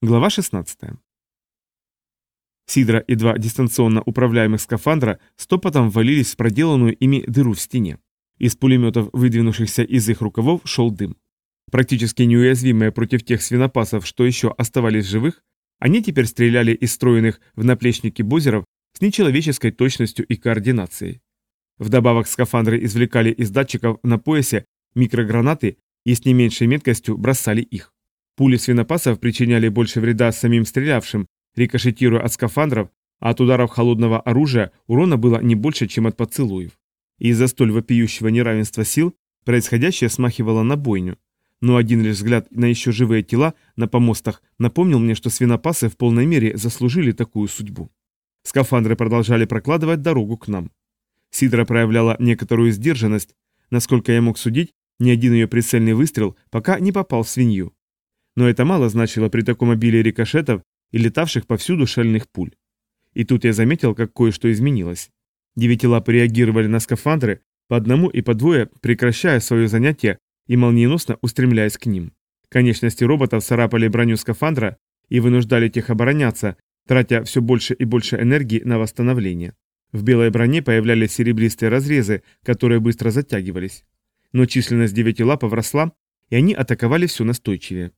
Глава 16. Сидра и два дистанционно управляемых скафандра стопотом ввалились в проделанную ими дыру в стене. Из пулеметов, выдвинувшихся из их рукавов, шел дым. Практически неуязвимые против тех свинопасов, что еще оставались живых, они теперь стреляли из встроенных в наплечники бозеров с нечеловеческой точностью и координацией. Вдобавок скафандры извлекали из датчиков на поясе микрогранаты и с не меньшей меткостью бросали их. Пули свинопасов причиняли больше вреда самим стрелявшим, рикошетируя от скафандров, а от ударов холодного оружия урона было не больше, чем от поцелуев. из-за столь вопиющего неравенства сил происходящее смахивало на бойню. Но один лишь взгляд на еще живые тела на помостах напомнил мне, что свинопасы в полной мере заслужили такую судьбу. Скафандры продолжали прокладывать дорогу к нам. Сидра проявляла некоторую сдержанность, насколько я мог судить, ни один ее прицельный выстрел пока не попал в свинью но это мало значило при таком обилии рикошетов и летавших повсюду шальных пуль. И тут я заметил, как кое-что изменилось. Девятилапы реагировали на скафандры по одному и по двое, прекращая свое занятие и молниеносно устремляясь к ним. Конечности роботов царапали броню скафандра и вынуждали тех обороняться, тратя все больше и больше энергии на восстановление. В белой броне появлялись серебристые разрезы, которые быстро затягивались. Но численность девятилапов росла, и они атаковали все настойчивее.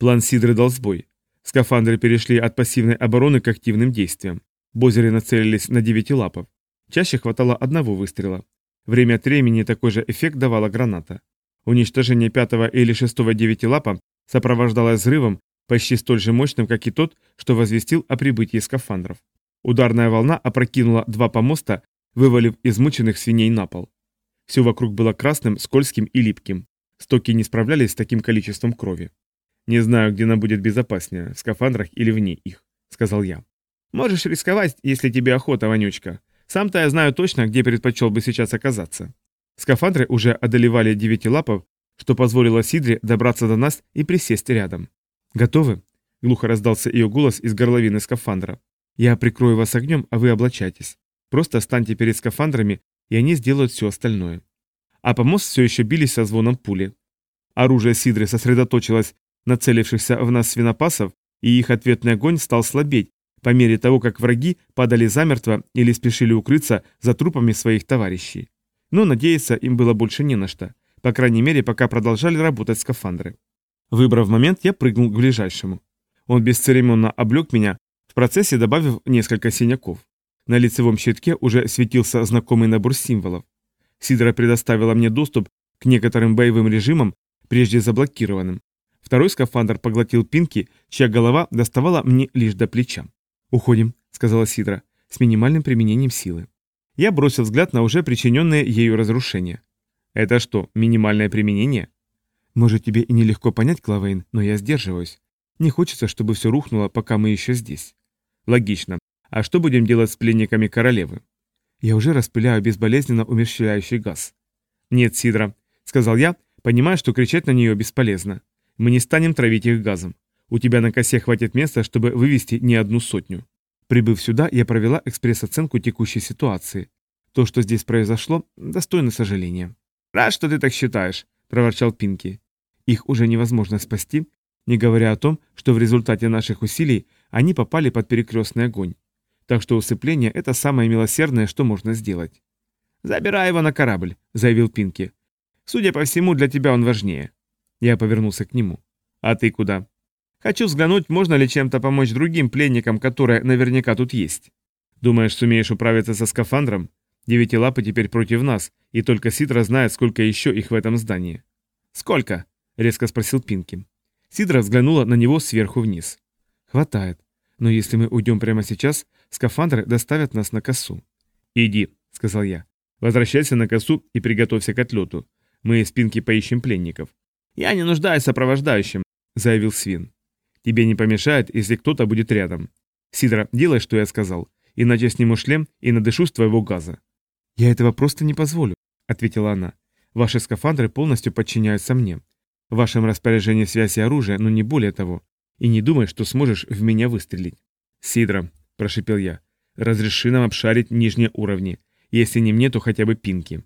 План Сидры дал сбой. Скафандры перешли от пассивной обороны к активным действиям. Бозеры нацелились на девяти лапов. Чаще хватало одного выстрела. Время от времени такой же эффект давала граната. Уничтожение пятого или шестого девятилапа сопровождалось взрывом, почти столь же мощным, как и тот, что возвестил о прибытии скафандров. Ударная волна опрокинула два помоста, вывалив измученных свиней на пол. Все вокруг было красным, скользким и липким. Стоки не справлялись с таким количеством крови. «Не знаю, где нам будет безопаснее, в скафандрах или вне их», — сказал я. «Можешь рисковать, если тебе охота, Вонючка. Сам-то я знаю точно, где предпочел бы сейчас оказаться». Скафандры уже одолевали девяти лапов, что позволило Сидре добраться до нас и присесть рядом. «Готовы?» — глухо раздался ее голос из горловины скафандра. «Я прикрою вас огнем, а вы облачайтесь. Просто станьте перед скафандрами, и они сделают все остальное». А помост все еще бились со звоном пули. Оружие Сидры сосредоточилось нацелившихся в нас свинопасов, и их ответный огонь стал слабеть по мере того, как враги падали замертво или спешили укрыться за трупами своих товарищей. Но надеяться им было больше не на что, по крайней мере, пока продолжали работать скафандры. Выбрав момент, я прыгнул к ближайшему. Он бесцеремонно облег меня, в процессе добавив несколько синяков. На лицевом щитке уже светился знакомый набор символов. Сидра предоставила мне доступ к некоторым боевым режимам, прежде заблокированным. Второй скафандр поглотил Пинки, чья голова доставала мне лишь до плеча. «Уходим», — сказала Сидра, — «с минимальным применением силы». Я бросил взгляд на уже причиненное ею разрушение. «Это что, минимальное применение?» «Может, тебе и нелегко понять, Клавейн, но я сдерживаюсь. Не хочется, чтобы все рухнуло, пока мы еще здесь». «Логично. А что будем делать с пленниками королевы?» «Я уже распыляю безболезненно умерщвляющий газ». «Нет, Сидра», — сказал я, понимая, что кричать на нее бесполезно. Мы не станем травить их газом. У тебя на косе хватит места, чтобы вывести не одну сотню. Прибыв сюда, я провела экспресс-оценку текущей ситуации. То, что здесь произошло, достойно сожаления. «Рад, что ты так считаешь», – проворчал Пинки. «Их уже невозможно спасти, не говоря о том, что в результате наших усилий они попали под перекрестный огонь. Так что усыпление – это самое милосердное, что можно сделать». «Забирай его на корабль», – заявил Пинки. «Судя по всему, для тебя он важнее». Я повернулся к нему. «А ты куда?» «Хочу взглянуть, можно ли чем-то помочь другим пленникам, которые наверняка тут есть. Думаешь, сумеешь управиться со скафандром? Девятилапы теперь против нас, и только Сидра знает, сколько еще их в этом здании». «Сколько?» — резко спросил Пинки. Сидра взглянула на него сверху вниз. «Хватает. Но если мы уйдем прямо сейчас, скафандры доставят нас на косу». «Иди», — сказал я. «Возвращайся на косу и приготовься к отлету. Мы из Пинки поищем пленников. «Я не нуждаюсь в сопровождающем», — заявил Свин. «Тебе не помешает, если кто-то будет рядом. Сидра, делай, что я сказал, иначе сниму шлем и надышу с твоего газа». «Я этого просто не позволю», — ответила она. «Ваши скафандры полностью подчиняются мне. В вашем распоряжении связь и оружие, но не более того. И не думай, что сможешь в меня выстрелить». «Сидра», — прошипел я, — «разреши нам обшарить нижние уровни. Если не мне, то хотя бы пинки».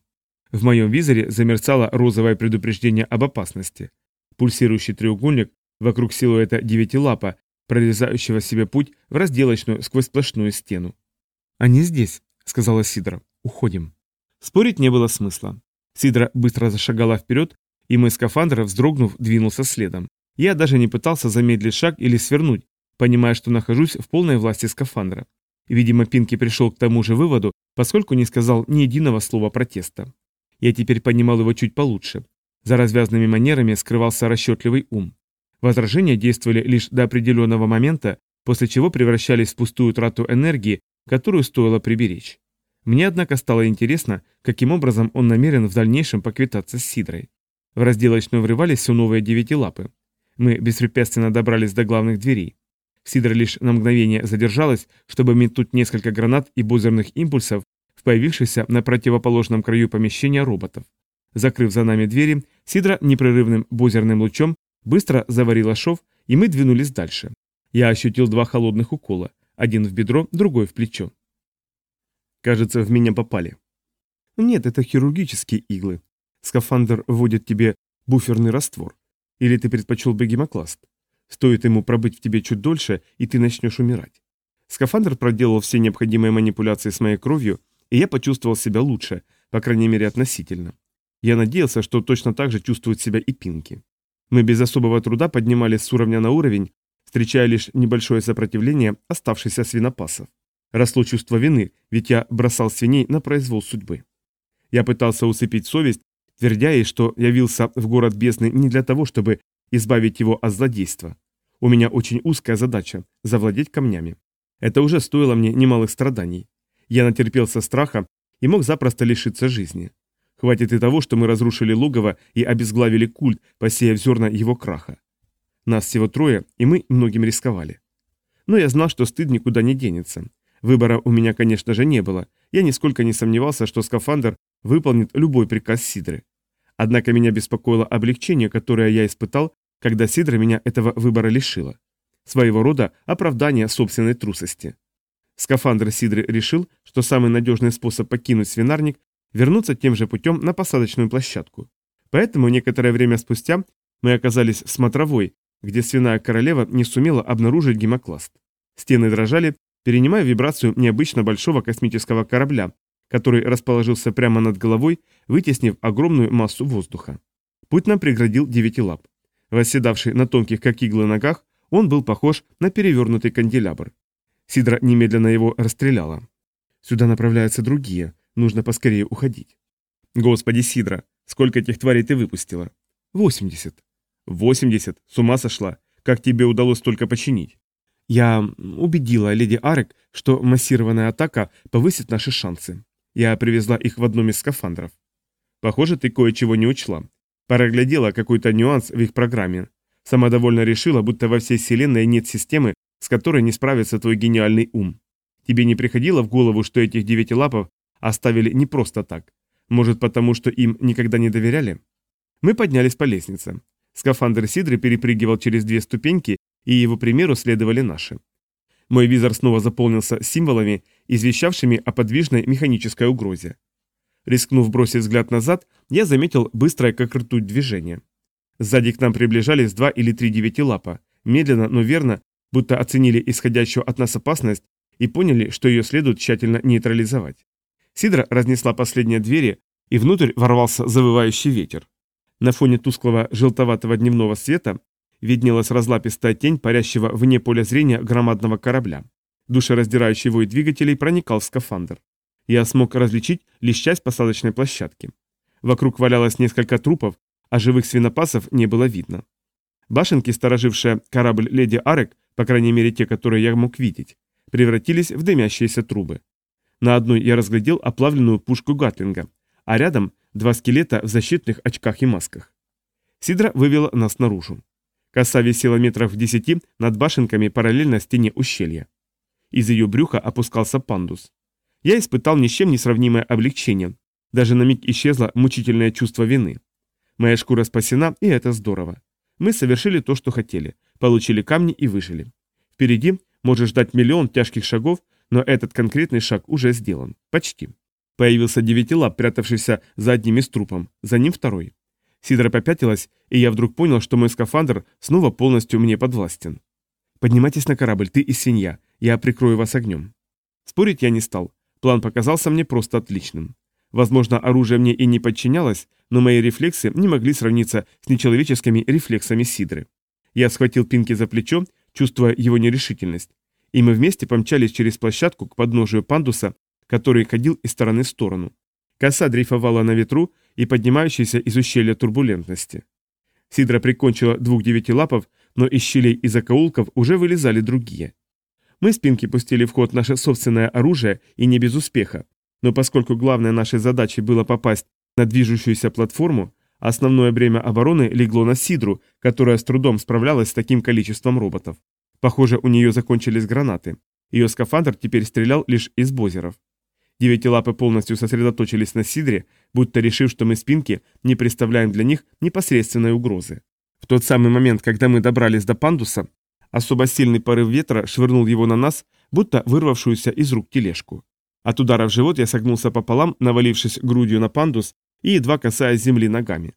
В моем визоре замерцало розовое предупреждение об опасности. Пульсирующий треугольник вокруг силуэта девятилапа прорезающего себе путь в разделочную сквозь сплошную стену. «Они здесь», — сказала Сидра. «Уходим». Спорить не было смысла. Сидра быстро зашагала вперед, и мой скафандр, вздрогнув, двинулся следом. Я даже не пытался замедлить шаг или свернуть, понимая, что нахожусь в полной власти скафандра. Видимо, Пинки пришел к тому же выводу, поскольку не сказал ни единого слова протеста. Я теперь понимал его чуть получше. За развязными манерами скрывался расчетливый ум. Возражения действовали лишь до определенного момента, после чего превращались в пустую трату энергии, которую стоило приберечь. Мне, однако, стало интересно, каким образом он намерен в дальнейшем поквитаться с Сидрой. В разделочную врывались все новые девятилапы. Мы беспрепятственно добрались до главных дверей. Сидра лишь на мгновение задержалась, чтобы метнуть несколько гранат и бузерных импульсов в появившихся на противоположном краю помещения роботов. Закрыв за нами двери, Сидра непрерывным бузерным лучом быстро заварила шов, и мы двинулись дальше. Я ощутил два холодных укола, один в бедро, другой в плечо. Кажется, в меня попали. Нет, это хирургические иглы. Скафандр вводит тебе буферный раствор. Или ты предпочел бы гемокласт? Стоит ему пробыть в тебе чуть дольше, и ты начнешь умирать. Скафандр проделал все необходимые манипуляции с моей кровью, и я почувствовал себя лучше, по крайней мере относительно. Я надеялся, что точно так же чувствуют себя и Пинки. Мы без особого труда поднимались с уровня на уровень, встречая лишь небольшое сопротивление оставшихся свинопасов. Росло чувство вины, ведь я бросал свиней на произвол судьбы. Я пытался усыпить совесть, твердя ей, что явился в город бездны не для того, чтобы избавить его от злодейства. У меня очень узкая задача – завладеть камнями. Это уже стоило мне немалых страданий. Я натерпелся страха и мог запросто лишиться жизни. Хватит и того, что мы разрушили логово и обезглавили культ, посеяв зерна его краха. Нас всего трое, и мы многим рисковали. Но я знал, что стыд никуда не денется. Выбора у меня, конечно же, не было. Я нисколько не сомневался, что скафандр выполнит любой приказ Сидры. Однако меня беспокоило облегчение, которое я испытал, когда Сидра меня этого выбора лишила. Своего рода оправдание собственной трусости. Скафандр Сидры решил, что самый надежный способ покинуть свинарник – вернуться тем же путем на посадочную площадку. Поэтому некоторое время спустя мы оказались в смотровой, где свиная королева не сумела обнаружить гемокласт. Стены дрожали, перенимая вибрацию необычно большого космического корабля, который расположился прямо над головой, вытеснив огромную массу воздуха. Путь нам преградил девятилап. Восседавший на тонких, как иглы, ногах, он был похож на перевернутый канделябр. Сидра немедленно его расстреляла. «Сюда направляются другие, нужно поскорее уходить». «Господи, Сидра, сколько этих тварей ты выпустила?» «Восемьдесят». «Восемьдесят? С ума сошла? Как тебе удалось столько починить?» «Я убедила леди Арек, что массированная атака повысит наши шансы. Я привезла их в одном из скафандров. Похоже, ты кое-чего не учла. Проглядела какой-то нюанс в их программе. Самодовольно решила, будто во всей вселенной нет системы, с которой не справится твой гениальный ум. Тебе не приходило в голову, что этих девятилапов оставили не просто так? Может, потому что им никогда не доверяли? Мы поднялись по лестнице. Скафандр Сидры перепрыгивал через две ступеньки, и его примеру следовали наши. Мой визор снова заполнился символами, извещавшими о подвижной механической угрозе. Рискнув бросить взгляд назад, я заметил быстрое как ртуть движение. Сзади к нам приближались два или три девятилапа, медленно, но верно, будто оценили исходящую от нас опасность и поняли, что ее следует тщательно нейтрализовать. Сидра разнесла последние двери, и внутрь ворвался завывающий ветер. На фоне тусклого желтоватого дневного света виднелась разлапистая тень парящего вне поля зрения громадного корабля. Душераздирающий вой двигателей проникал в скафандр. Я смог различить лишь часть посадочной площадки. Вокруг валялось несколько трупов, а живых свинопасов не было видно. Башенки, сторожившие корабль «Леди Арек», по крайней мере те, которые я мог видеть, превратились в дымящиеся трубы. На одной я разглядел оплавленную пушку Гатлинга, а рядом два скелета в защитных очках и масках. Сидра вывела нас наружу. Коса висела метров в десяти над башенками параллельно стене ущелья. Из ее брюха опускался пандус. Я испытал ни с чем не сравнимое облегчение. Даже на миг исчезло мучительное чувство вины. Моя шкура спасена, и это здорово. Мы совершили то, что хотели, получили камни и выжили. Впереди может ждать миллион тяжких шагов, но этот конкретный шаг уже сделан. Почти. Появился девятилап, прятавшийся за одним из трупом, за ним второй. Сидра попятилась, и я вдруг понял, что мой скафандр снова полностью мне подвластен. Поднимайтесь на корабль, ты и свинья. Я прикрою вас огнем». Спорить я не стал. План показался мне просто отличным. Возможно, оружие мне и не подчинялось, но мои рефлексы не могли сравниться с нечеловеческими рефлексами Сидры. Я схватил Пинки за плечо, чувствуя его нерешительность, и мы вместе помчались через площадку к подножию пандуса, который ходил из стороны в сторону. Коса дрейфовала на ветру и поднимающейся из ущелья турбулентности. Сидра прикончила двух девятилапов, но из щелей и закоулков уже вылезали другие. Мы с Пинки пустили в ход наше собственное оружие и не без успеха, но поскольку главной нашей задачей было попасть на движущуюся платформу, основное бремя обороны легло на Сидру, которая с трудом справлялась с таким количеством роботов. Похоже, у нее закончились гранаты. Ее скафандр теперь стрелял лишь из бозеров. Девятилапы полностью сосредоточились на Сидре, будто решив, что мы спинки не представляем для них непосредственной угрозы. В тот самый момент, когда мы добрались до пандуса, особо сильный порыв ветра швырнул его на нас, будто вырвавшуюся из рук тележку. От удара в живот я согнулся пополам, навалившись грудью на пандус и едва касаясь земли ногами.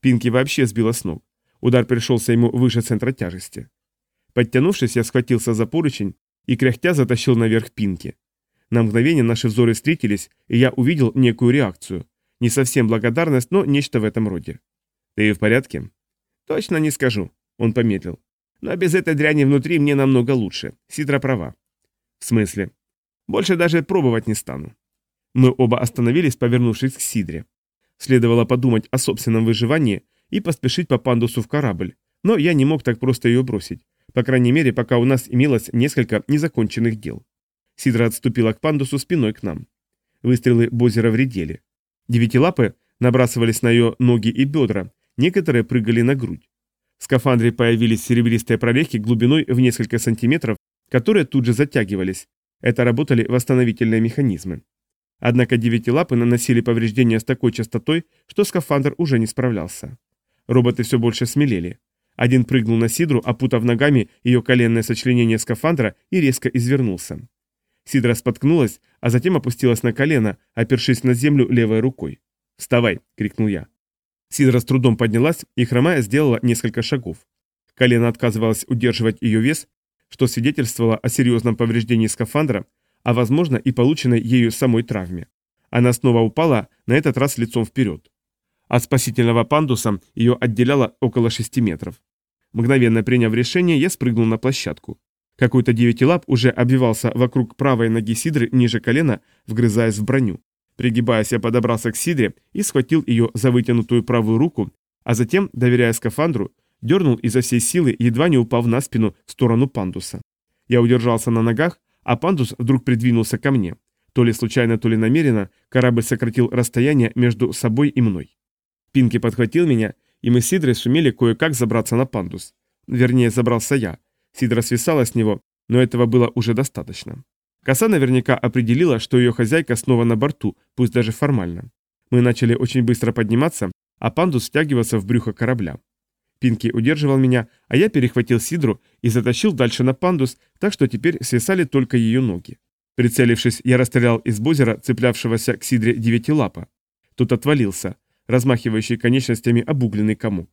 Пинки вообще сбила с ног. Удар пришелся ему выше центра тяжести. Подтянувшись, я схватился за поручень и кряхтя затащил наверх Пинки. На мгновение наши взоры встретились, и я увидел некую реакцию. Не совсем благодарность, но нечто в этом роде. «Ты в порядке?» «Точно не скажу», — он помедлил. «Но без этой дряни внутри мне намного лучше. Сидра права». «В смысле?» Больше даже пробовать не стану. Мы оба остановились, повернувшись к Сидре. Следовало подумать о собственном выживании и поспешить по пандусу в корабль, но я не мог так просто ее бросить, по крайней мере, пока у нас имелось несколько незаконченных дел. Сидра отступила к пандусу спиной к нам. Выстрелы Бозера вредели. Девятилапы набрасывались на ее ноги и бедра, некоторые прыгали на грудь. В скафандре появились серебристые прорехи глубиной в несколько сантиметров, которые тут же затягивались, это работали восстановительные механизмы. Однако девятилапы наносили повреждения с такой частотой, что скафандр уже не справлялся. Роботы все больше смелели. Один прыгнул на Сидру, опутав ногами ее коленное сочленение скафандра и резко извернулся. Сидра споткнулась, а затем опустилась на колено, опершись на землю левой рукой. «Вставай!» — крикнул я. Сидра с трудом поднялась и, хромая, сделала несколько шагов. Колено отказывалось удерживать ее вес, что свидетельствовало о серьезном повреждении скафандра, а возможно и полученной ею самой травме. Она снова упала, на этот раз лицом вперед. От спасительного пандуса ее отделяло около 6 метров. Мгновенно приняв решение, я спрыгнул на площадку. Какой-то девятилап уже обвивался вокруг правой ноги Сидры ниже колена, вгрызаясь в броню. Пригибаясь, я подобрался к Сидре и схватил ее за вытянутую правую руку, а затем, доверяя скафандру, дернул изо всей силы, едва не упав на спину в сторону пандуса. Я удержался на ногах, а пандус вдруг придвинулся ко мне. То ли случайно, то ли намеренно, корабль сократил расстояние между собой и мной. Пинки подхватил меня, и мы с Сидрой сумели кое-как забраться на пандус. Вернее, забрался я. Сидра свисала с него, но этого было уже достаточно. Коса наверняка определила, что ее хозяйка снова на борту, пусть даже формально. Мы начали очень быстро подниматься, а пандус втягивался в брюхо корабля. Пинки удерживал меня, а я перехватил Сидру и затащил дальше на пандус, так что теперь свисали только ее ноги. Прицелившись, я расстрелял из бозера, цеплявшегося к Сидре девятилапа. Тот отвалился, размахивающий конечностями обугленный комок.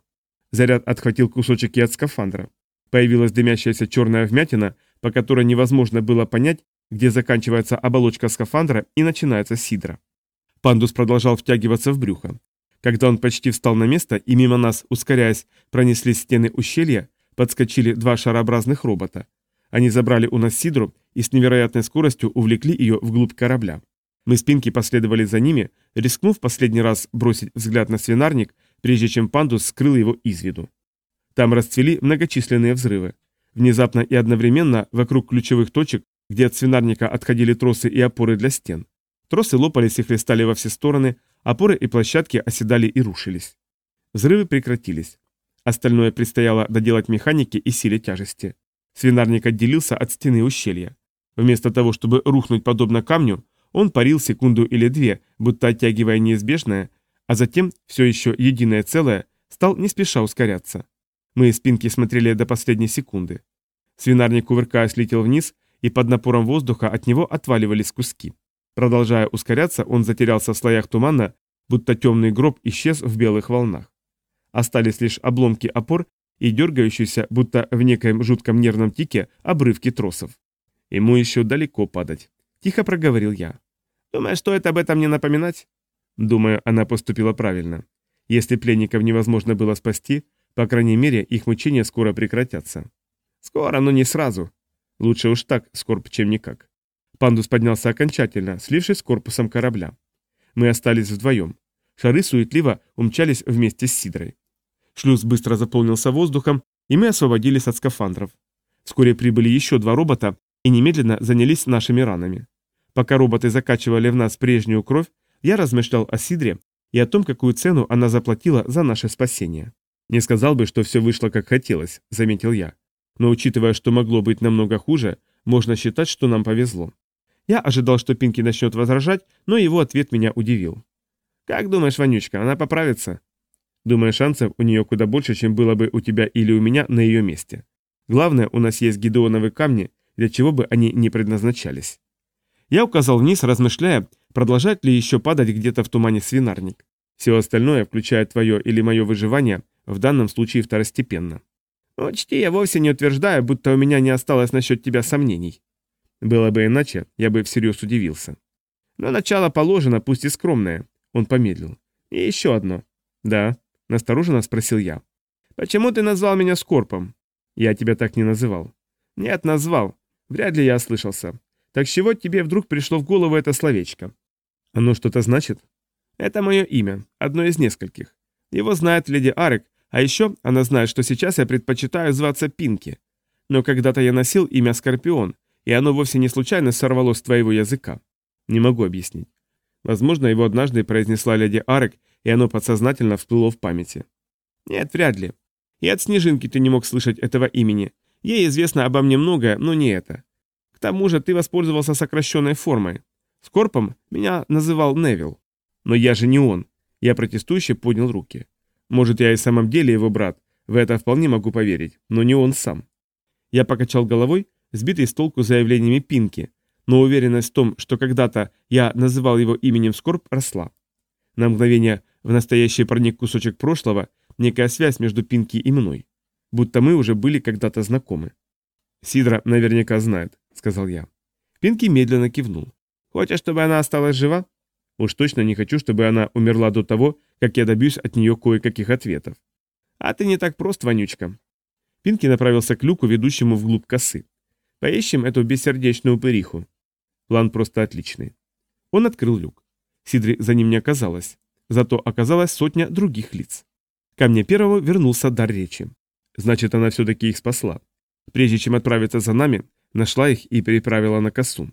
Заряд отхватил кусочек и от скафандра. Появилась дымящаяся черная вмятина, по которой невозможно было понять, где заканчивается оболочка скафандра и начинается Сидра. Пандус продолжал втягиваться в брюхо. Когда он почти встал на место и мимо нас, ускоряясь, пронеслись стены ущелья, подскочили два шарообразных робота. Они забрали у нас Сидру и с невероятной скоростью увлекли ее вглубь корабля. Мы спинки последовали за ними, рискнув последний раз бросить взгляд на свинарник, прежде чем пандус скрыл его из виду. Там расцвели многочисленные взрывы. Внезапно и одновременно вокруг ключевых точек, где от свинарника отходили тросы и опоры для стен. Тросы лопались и хлестали во все стороны, Опоры и площадки оседали и рушились. Взрывы прекратились. Остальное предстояло доделать механике и силе тяжести. Свинарник отделился от стены ущелья. Вместо того, чтобы рухнуть подобно камню, он парил секунду или две, будто оттягивая неизбежное, а затем, все еще единое целое, стал не спеша ускоряться. Мы из спинки смотрели до последней секунды. Свинарник, кувыркаясь, летел вниз, и под напором воздуха от него отваливались куски. Продолжая ускоряться, он затерялся в слоях тумана, будто темный гроб исчез в белых волнах. Остались лишь обломки опор и дергающуюся, будто в некоем жутком нервном тике, обрывки тросов. Ему еще далеко падать. Тихо проговорил я. Думаешь, стоит об этом не напоминать? Думаю, она поступила правильно. Если пленников невозможно было спасти, по крайней мере, их мучения скоро прекратятся. Скоро, но не сразу. Лучше уж так, скорб, чем никак. Пандус поднялся окончательно, слившись с корпусом корабля. Мы остались вдвоем. Шары суетливо умчались вместе с Сидрой. Шлюз быстро заполнился воздухом, и мы освободились от скафандров. Вскоре прибыли еще два робота и немедленно занялись нашими ранами. Пока роботы закачивали в нас прежнюю кровь, я размышлял о Сидре и о том, какую цену она заплатила за наше спасение. Не сказал бы, что все вышло как хотелось, заметил я. Но учитывая, что могло быть намного хуже, можно считать, что нам повезло. Я ожидал, что Пинки начнет возражать, но его ответ меня удивил. «Как думаешь, Ванючка, она поправится?» Думаю, шансов у нее куда больше, чем было бы у тебя или у меня на ее месте. Главное, у нас есть гидеоновые камни, для чего бы они не предназначались. Я указал вниз, размышляя, продолжать ли еще падать где-то в тумане свинарник. Все остальное, включая твое или мое выживание, в данном случае второстепенно. Учти, я вовсе не утверждаю, будто у меня не осталось насчет тебя сомнений. Было бы иначе, я бы всерьез удивился. Но начало положено, пусть и скромное. Он помедлил. И еще одно. Да, настороженно спросил я. Почему ты назвал меня Скорпом? Я тебя так не называл. Нет, назвал. Вряд ли я ослышался. Так чего тебе вдруг пришло в голову это словечко? Оно что-то значит? Это мое имя, одно из нескольких. Его знает леди Арек, а еще она знает, что сейчас я предпочитаю зваться Пинки. Но когда-то я носил имя Скорпион, и оно вовсе не случайно сорвалось с твоего языка. Не могу объяснить. Возможно, его однажды произнесла леди Арек, и оно подсознательно всплыло в памяти. Нет, вряд ли. И от Снежинки ты не мог слышать этого имени. Ей известно обо мне многое, но не это. К тому же ты воспользовался сокращенной формой. Скорпом меня называл Невил. Но я же не он. Я протестующе поднял руки. Может, я и в самом деле его брат. В это вполне могу поверить, но не он сам. Я покачал головой, сбитый с толку заявлениями Пинки, но уверенность в том, что когда-то я называл его именем Скорб, росла. На мгновение в настоящий проник кусочек прошлого, некая связь между Пинки и мной. Будто мы уже были когда-то знакомы. «Сидра наверняка знает», — сказал я. Пинки медленно кивнул. «Хочешь, чтобы она осталась жива?» «Уж точно не хочу, чтобы она умерла до того, как я добьюсь от нее кое-каких ответов». «А ты не так прост, вонючка». Пинки направился к люку, ведущему вглубь косы. «Поищем эту бессердечную упыриху. План просто отличный. Он открыл люк. Сидри за ним не оказалось. Зато оказалась сотня других лиц. Ко мне первого вернулся дар речи. Значит, она все-таки их спасла. Прежде чем отправиться за нами, нашла их и переправила на косу.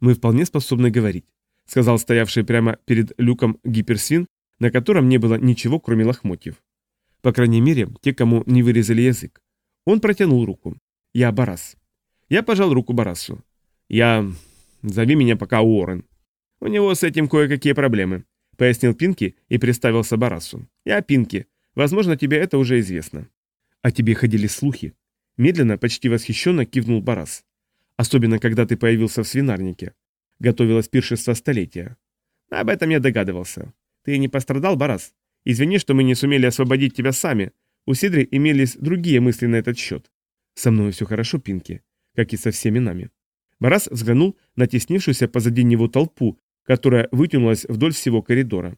Мы вполне способны говорить, сказал стоявший прямо перед люком гиперсвин, на котором не было ничего, кроме лохмотьев. По крайней мере, те, кому не вырезали язык. Он протянул руку. Я Барас. Я пожал руку Барасу. Я Зови меня пока Уоррен. У него с этим кое-какие проблемы, пояснил Пинки и представился Барасу. Я Пинки. Возможно, тебе это уже известно. А тебе ходили слухи. Медленно, почти восхищенно кивнул Барас. Особенно, когда ты появился в свинарнике. Готовилось пиршество столетия. Об этом я догадывался. Ты не пострадал, Барас? Извини, что мы не сумели освободить тебя сами. У Сидри имелись другие мысли на этот счет. Со мной все хорошо, Пинки, как и со всеми нами. Барас взглянул на теснившуюся позади него толпу, которая вытянулась вдоль всего коридора.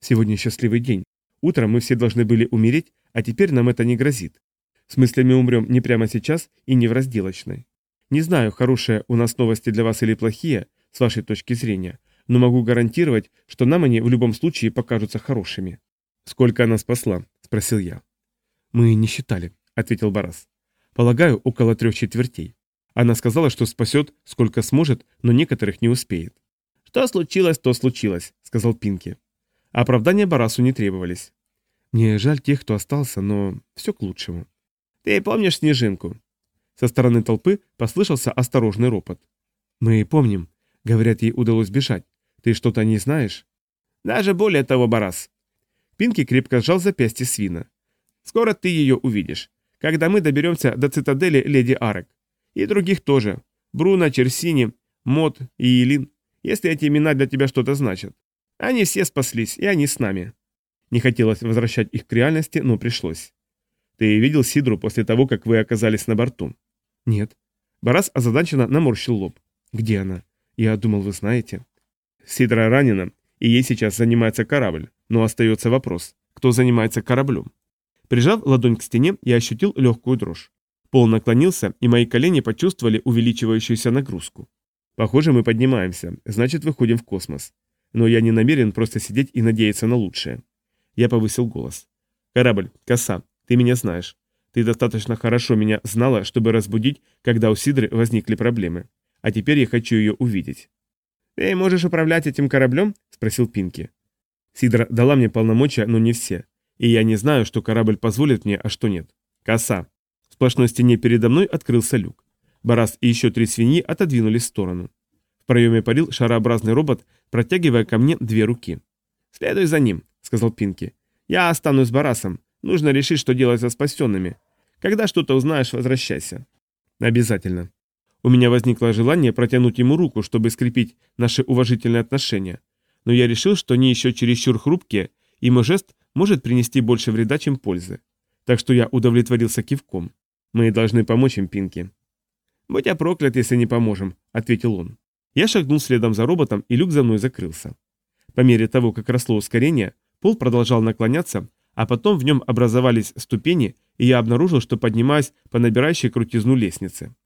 «Сегодня счастливый день. Утром мы все должны были умереть, а теперь нам это не грозит. Смысле, мы умрем не прямо сейчас и не в разделочной. Не знаю, хорошие у нас новости для вас или плохие, с вашей точки зрения, но могу гарантировать, что нам они в любом случае покажутся хорошими». «Сколько она спасла?» – спросил я. «Мы не считали», – ответил Барас. «Полагаю, около трех четвертей. Она сказала, что спасет, сколько сможет, но некоторых не успеет. «Что случилось, то случилось», — сказал Пинки. Оправдания Барасу не требовались. «Мне жаль тех, кто остался, но все к лучшему». «Ты помнишь Снежинку?» Со стороны толпы послышался осторожный ропот. «Мы помним. Говорят, ей удалось бежать. Ты что-то не знаешь?» «Даже более того, Барас». Пинки крепко сжал запястье свина. «Скоро ты ее увидишь, когда мы доберемся до цитадели Леди Арек. И других тоже. Бруно, Черсини, Мод и Елин, если эти имена для тебя что-то значат. Они все спаслись, и они с нами. Не хотелось возвращать их к реальности, но пришлось. Ты видел Сидру после того, как вы оказались на борту? Нет. Барас озадаченно наморщил лоб. Где она? Я думал, вы знаете. Сидра ранена, и ей сейчас занимается корабль. Но остается вопрос, кто занимается кораблем? Прижав ладонь к стене, я ощутил легкую дрожь. Пол наклонился, и мои колени почувствовали увеличивающуюся нагрузку. Похоже, мы поднимаемся, значит, выходим в космос. Но я не намерен просто сидеть и надеяться на лучшее. Я повысил голос. «Корабль, коса, ты меня знаешь. Ты достаточно хорошо меня знала, чтобы разбудить, когда у Сидры возникли проблемы. А теперь я хочу ее увидеть». «Ты можешь управлять этим кораблем?» – спросил Пинки. Сидра дала мне полномочия, но не все. И я не знаю, что корабль позволит мне, а что нет. Коса. В сплошной стене передо мной открылся люк. Барас и еще три свиньи отодвинулись в сторону. В проеме парил шарообразный робот, протягивая ко мне две руки. «Следуй за ним», — сказал Пинки. «Я останусь с Барасом. Нужно решить, что делать со спасенными. Когда что-то узнаешь, возвращайся». «Обязательно». У меня возникло желание протянуть ему руку, чтобы скрепить наши уважительные отношения. Но я решил, что они еще чересчур хрупкие, и мой жест может принести больше вреда, чем пользы. Так что я удовлетворился кивком. Мы должны помочь им, Пинки. «Будь я проклят, если не поможем», — ответил он. Я шагнул следом за роботом, и люк за мной закрылся. По мере того, как росло ускорение, пол продолжал наклоняться, а потом в нем образовались ступени, и я обнаружил, что поднимаюсь по набирающей крутизну лестнице.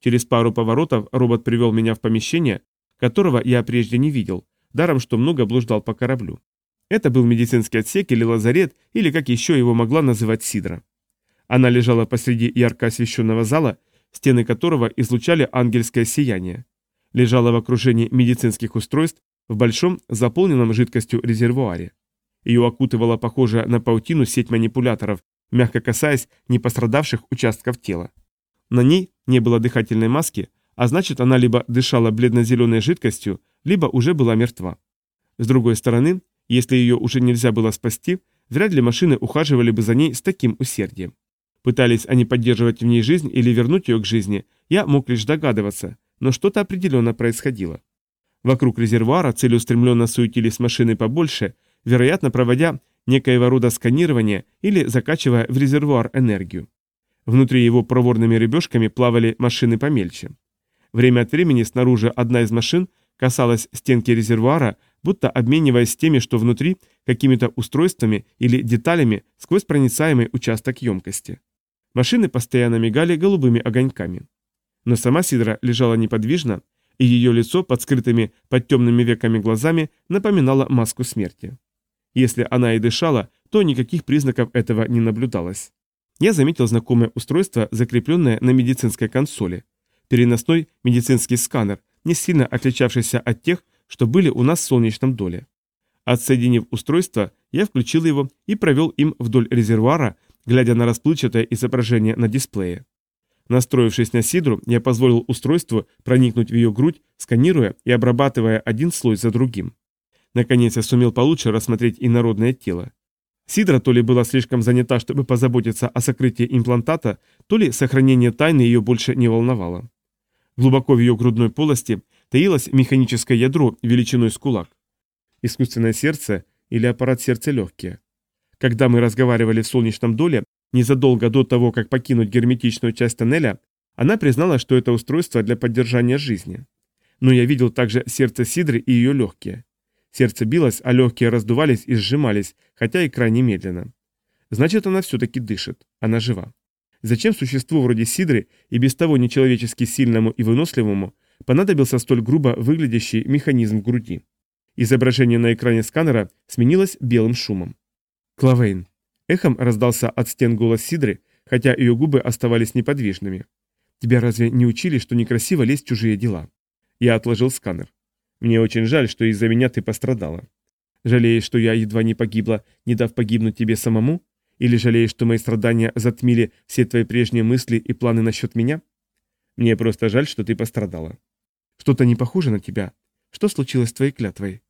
Через пару поворотов робот привел меня в помещение, которого я прежде не видел, даром что много блуждал по кораблю. Это был медицинский отсек или лазарет, или как еще его могла называть Сидра. Она лежала посреди ярко освещенного зала, стены которого излучали ангельское сияние. Лежала в окружении медицинских устройств в большом, заполненном жидкостью резервуаре. Ее окутывала похожая на паутину сеть манипуляторов, мягко касаясь непострадавших участков тела. На ней не было дыхательной маски, а значит она либо дышала бледно-зеленой жидкостью, либо уже была мертва. С другой стороны, если ее уже нельзя было спасти, вряд ли машины ухаживали бы за ней с таким усердием. Пытались они поддерживать в ней жизнь или вернуть ее к жизни, я мог лишь догадываться, но что-то определенно происходило. Вокруг резервуара целеустремленно суетились машины побольше, вероятно, проводя некоего рода сканирование или закачивая в резервуар энергию. Внутри его проворными рыбешками плавали машины помельче. Время от времени снаружи одна из машин касалась стенки резервуара, будто обмениваясь теми, что внутри, какими-то устройствами или деталями сквозь проницаемый участок емкости. Машины постоянно мигали голубыми огоньками. Но сама Сидра лежала неподвижно, и ее лицо под скрытыми под темными веками глазами напоминало маску смерти. Если она и дышала, то никаких признаков этого не наблюдалось. Я заметил знакомое устройство, закрепленное на медицинской консоли. Переносной медицинский сканер, не сильно отличавшийся от тех, что были у нас в солнечном доле. Отсоединив устройство, я включил его и провел им вдоль резервуара, глядя на расплывчатое изображение на дисплее. Настроившись на сидру, я позволил устройству проникнуть в ее грудь, сканируя и обрабатывая один слой за другим. Наконец я сумел получше рассмотреть инородное тело. Сидра то ли была слишком занята, чтобы позаботиться о сокрытии имплантата, то ли сохранение тайны ее больше не волновало. Глубоко в ее грудной полости таилось механическое ядро величиной с кулак. Искусственное сердце или аппарат сердца легкие. Когда мы разговаривали в солнечном доле, незадолго до того, как покинуть герметичную часть тоннеля, она признала, что это устройство для поддержания жизни. Но я видел также сердце Сидры и ее легкие. Сердце билось, а легкие раздувались и сжимались, хотя и крайне медленно. Значит, она все-таки дышит, она жива. Зачем существу вроде Сидры и без того нечеловечески сильному и выносливому понадобился столь грубо выглядящий механизм груди. Изображение на экране сканера сменилось белым шумом. «Клавейн». Эхом раздался от стен голос Сидры, хотя ее губы оставались неподвижными. «Тебя разве не учили, что некрасиво лезть в чужие дела?» Я отложил сканер. «Мне очень жаль, что из-за меня ты пострадала. Жалеешь, что я едва не погибла, не дав погибнуть тебе самому? Или жалеешь, что мои страдания затмили все твои прежние мысли и планы насчет меня? Мне просто жаль, что ты пострадала». Что-то не похоже на тебя. Что случилось с твоей клятвой?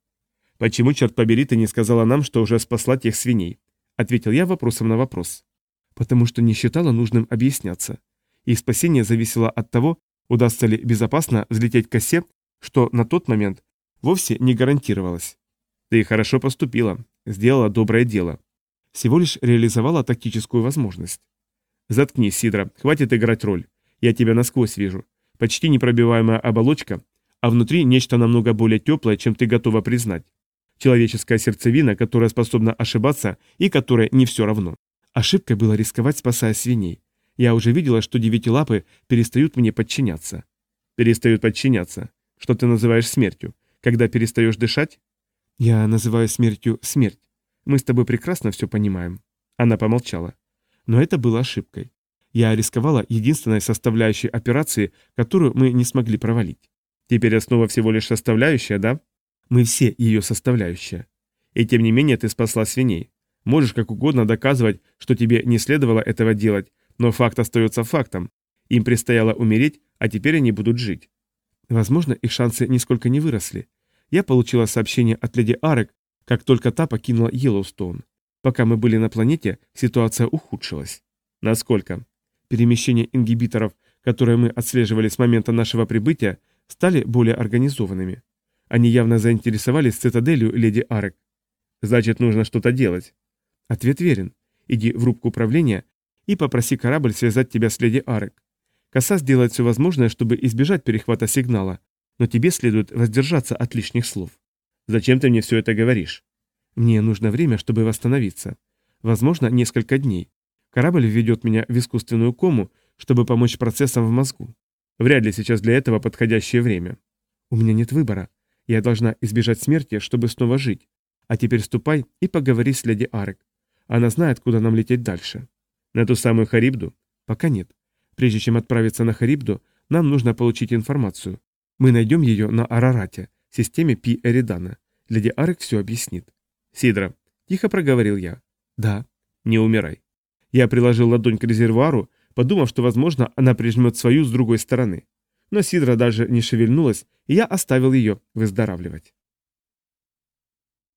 Почему, черт побери, ты не сказала нам, что уже спасла тех свиней? Ответил я вопросом на вопрос. Потому что не считала нужным объясняться. И спасение зависело от того, удастся ли безопасно взлететь к осе, что на тот момент вовсе не гарантировалось. Ты хорошо поступила, сделала доброе дело. Всего лишь реализовала тактическую возможность. Заткнись, Сидра, хватит играть роль. Я тебя насквозь вижу. Почти непробиваемая оболочка, а внутри нечто намного более теплое, чем ты готова признать. Человеческая сердцевина, которая способна ошибаться и которая не все равно. Ошибкой было рисковать, спасая свиней. Я уже видела, что девятилапы перестают мне подчиняться. Перестают подчиняться. Что ты называешь смертью? Когда перестаешь дышать? Я называю смертью смерть. Мы с тобой прекрасно все понимаем. Она помолчала. Но это было ошибкой. Я рисковала единственной составляющей операции, которую мы не смогли провалить. Теперь основа всего лишь составляющая, да? Мы все ее составляющая. И тем не менее ты спасла свиней. Можешь как угодно доказывать, что тебе не следовало этого делать, но факт остается фактом. Им предстояло умереть, а теперь они будут жить. Возможно, их шансы нисколько не выросли. Я получила сообщение от леди Арек, как только та покинула Йеллоустоун. Пока мы были на планете, ситуация ухудшилась. Насколько? Перемещения ингибиторов, которые мы отслеживали с момента нашего прибытия, стали более организованными. Они явно заинтересовались цитаделью леди Арек. Значит, нужно что-то делать. Ответ верен. Иди в рубку управления и попроси корабль связать тебя с леди Арек. Коса сделает все возможное, чтобы избежать перехвата сигнала, но тебе следует воздержаться от лишних слов. Зачем ты мне все это говоришь? Мне нужно время, чтобы восстановиться. Возможно, несколько дней. Корабль введет меня в искусственную кому, чтобы помочь процессам в мозгу. Вряд ли сейчас для этого подходящее время. У меня нет выбора. Я должна избежать смерти, чтобы снова жить. А теперь ступай и поговори с леди Арек. Она знает, куда нам лететь дальше. На ту самую Харибду? Пока нет. Прежде чем отправиться на Харибду, нам нужно получить информацию. Мы найдем ее на Арарате, системе Пи Эридана. Леди Арек все объяснит. Сидра, тихо проговорил я. Да. Не умирай. Я приложил ладонь к резервуару, подумав, что, возможно, она прижмет свою с другой стороны. Но Сидра даже не шевельнулась, и я оставил ее выздоравливать.